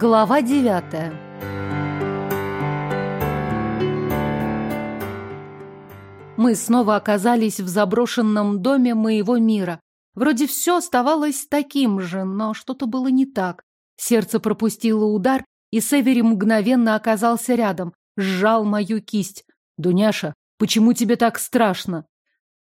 Глава девятая Мы снова оказались в заброшенном доме моего мира. Вроде все оставалось таким же, но что-то было не так. Сердце пропустило удар, и Севери мгновенно оказался рядом, сжал мою кисть. «Дуняша, почему тебе так страшно?»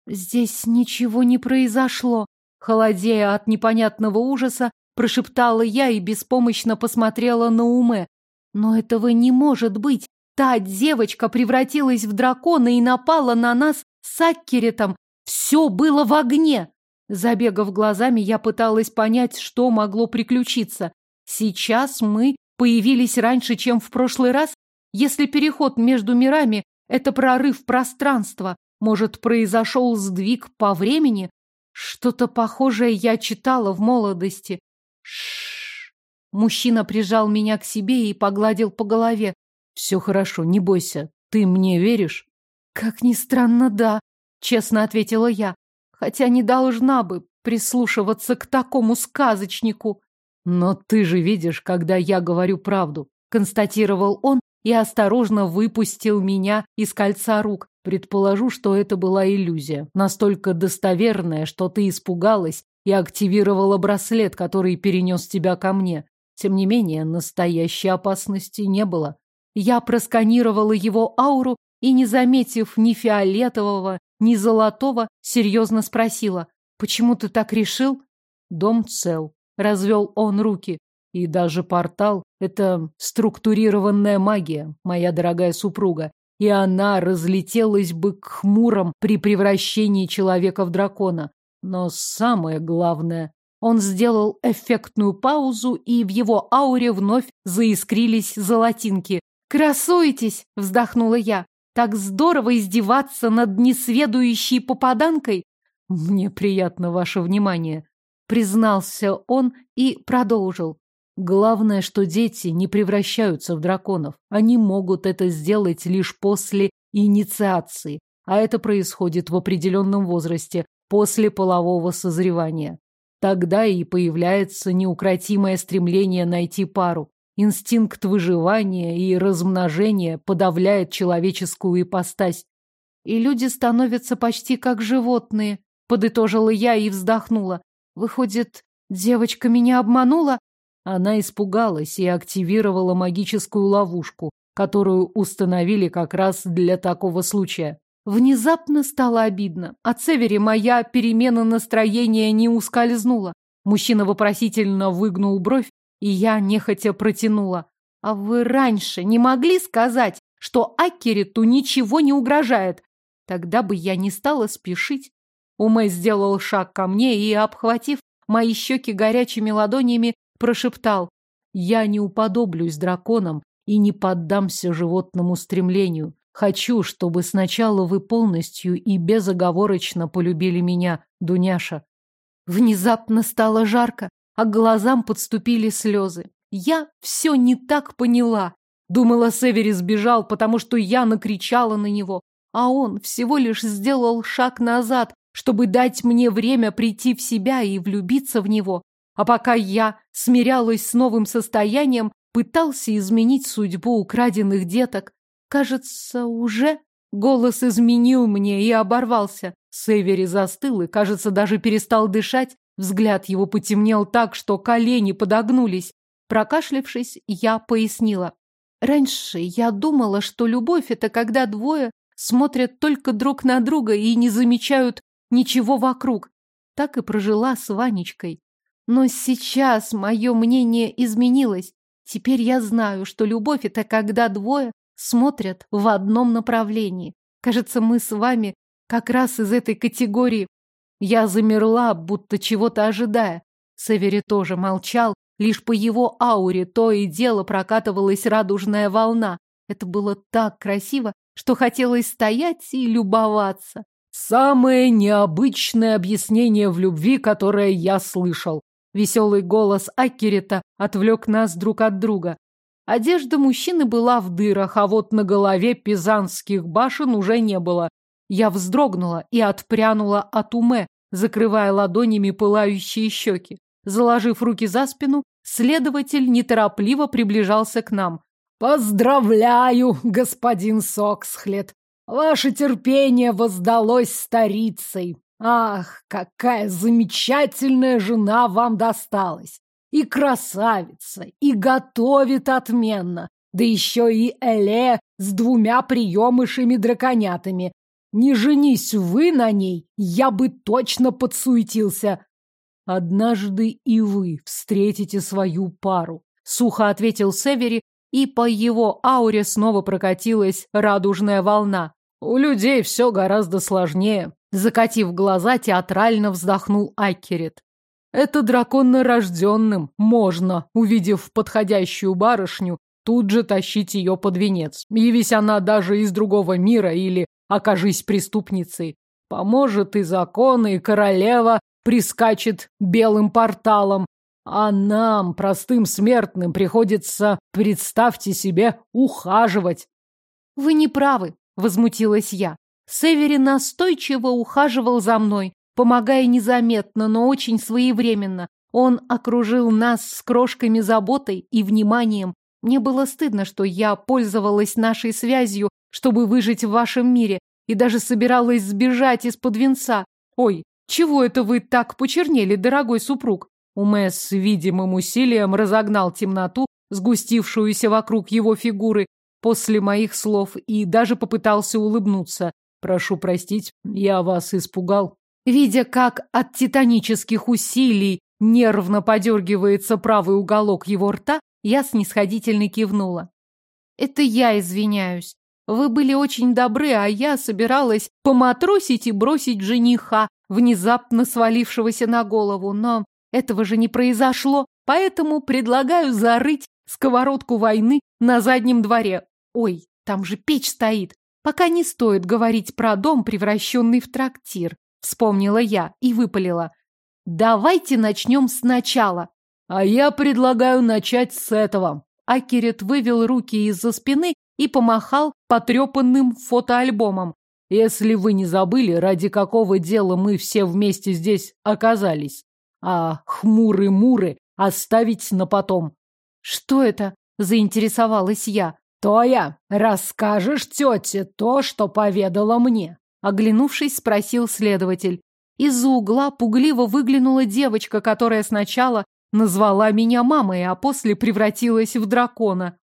«Здесь ничего не произошло», холодея от непонятного ужаса, прошептала я и беспомощно посмотрела на Уме. Но этого не может быть. Та девочка превратилась в дракона и напала на нас с Аккеретом. Все было в огне. Забегав глазами, я пыталась понять, что могло приключиться. Сейчас мы появились раньше, чем в прошлый раз. Если переход между мирами — это прорыв пространства, может, произошел сдвиг по времени? Что-то похожее я читала в молодости. Мужчина прижал меня к себе и погладил по голове. Все хорошо, не бойся. Ты мне веришь? Как ни странно, да, честно ответила я. Хотя не должна бы прислушиваться к такому сказочнику. Но ты же видишь, когда я говорю правду, констатировал он и осторожно выпустил меня из кольца рук. Предположу, что это была иллюзия, настолько достоверная, что ты испугалась и активировала браслет, который перенес тебя ко мне. Тем не менее, настоящей опасности не было. Я просканировала его ауру и, не заметив ни фиолетового, ни золотого, серьезно спросила, «Почему ты так решил?» «Дом цел», — развел он руки. «И даже портал — это структурированная магия, моя дорогая супруга, и она разлетелась бы к хмурам при превращении человека в дракона. Но самое главное, он сделал эффектную паузу, и в его ауре вновь заискрились золотинки. «Красуетесь!» — вздохнула я. «Так здорово издеваться над несведущей попаданкой!» «Мне приятно ваше внимание», — признался он и продолжил. «Главное, что дети не превращаются в драконов. Они могут это сделать лишь после инициации, а это происходит в определенном возрасте, после полового созревания. Тогда и появляется неукротимое стремление найти пару. Инстинкт выживания и размножения подавляет человеческую ипостась. И люди становятся почти как животные, подытожила я и вздохнула. Выходит, девочка меня обманула? Она испугалась и активировала магическую ловушку, которую установили как раз для такого случая. Внезапно стало обидно. От Севери моя перемена настроения не ускользнула. Мужчина вопросительно выгнул бровь, и я нехотя протянула. «А вы раньше не могли сказать, что Акериту ничего не угрожает? Тогда бы я не стала спешить». Умэ сделал шаг ко мне и, обхватив мои щеки горячими ладонями, прошептал. «Я не уподоблюсь драконам и не поддамся животному стремлению. Хочу, чтобы сначала вы полностью и безоговорочно полюбили меня, Дуняша. Внезапно стало жарко, а к глазам подступили слезы. Я все не так поняла. Думала, Севери сбежал, потому что я накричала на него, а он всего лишь сделал шаг назад, чтобы дать мне время прийти в себя и влюбиться в него. А пока я смирялась с новым состоянием, пытался изменить судьбу украденных деток, Кажется, уже... Голос изменил мне и оборвался. Севери застыл и, кажется, даже перестал дышать. Взгляд его потемнел так, что колени подогнулись. Прокашлявшись, я пояснила. Раньше я думала, что любовь — это когда двое смотрят только друг на друга и не замечают ничего вокруг. Так и прожила с Ванечкой. Но сейчас мое мнение изменилось. Теперь я знаю, что любовь — это когда двое смотрят в одном направлении. Кажется, мы с вами как раз из этой категории. Я замерла, будто чего-то ожидая. Севери тоже молчал, лишь по его ауре то и дело прокатывалась радужная волна. Это было так красиво, что хотелось стоять и любоваться. Самое необычное объяснение в любви, которое я слышал. Веселый голос Аккерета отвлек нас друг от друга. Одежда мужчины была в дырах, а вот на голове пизанских башен уже не было. Я вздрогнула и отпрянула от уме, закрывая ладонями пылающие щеки. Заложив руки за спину, Следователь неторопливо приближался к нам. «Поздравляю, господин Соксхлет! Ваше терпение воздалось старицей. Ах, какая замечательная жена вам досталась! И красавица, и готовит отменно, да еще и Эле с двумя приемышами-драконятами. Не женись вы на ней, я бы точно подсуетился. Однажды и вы встретите свою пару, сухо ответил Севери, и по его ауре снова прокатилась радужная волна. У людей все гораздо сложнее. Закатив глаза, театрально вздохнул Акерет. Это драконно-рожденным можно, увидев подходящую барышню, тут же тащить ее под венец. Явись она даже из другого мира или окажись преступницей. Поможет и закон, и королева прискачет белым порталом. А нам, простым смертным, приходится, представьте себе, ухаживать. Вы не правы, возмутилась я. Севери настойчиво ухаживал за мной, помогая незаметно, но очень своевременно. Он окружил нас с крошками заботой и вниманием. Мне было стыдно, что я пользовалась нашей связью, чтобы выжить в вашем мире, и даже собиралась сбежать из-под венца. Ой, чего это вы так почернели, дорогой супруг? Умэ с видимым усилием разогнал темноту, сгустившуюся вокруг его фигуры, после моих слов, и даже попытался улыбнуться. Прошу простить, я вас испугал. Видя, как от титанических усилий нервно подергивается правый уголок его рта, я снисходительно кивнула. Это я извиняюсь. Вы были очень добры, а я собиралась поматросить и бросить жениха, внезапно свалившегося на голову, но этого же не произошло, поэтому предлагаю зарыть сковородку войны на заднем дворе. Ой, там же печь стоит. Пока не стоит говорить про дом, превращенный в трактир, вспомнила я и выпалила. Давайте начнем сначала. А я предлагаю начать с этого. Акерет вывел руки из-за спины и помахал потрепанным фотоальбомом. Если вы не забыли, ради какого дела мы все вместе здесь оказались. А хмуры-муры оставить на потом. Что это? Заинтересовалась я. Тоя, расскажешь тете то, что поведала мне? Оглянувшись, спросил следователь. Из-за угла пугливо выглянула девочка, которая сначала назвала меня мамой, а после превратилась в дракона.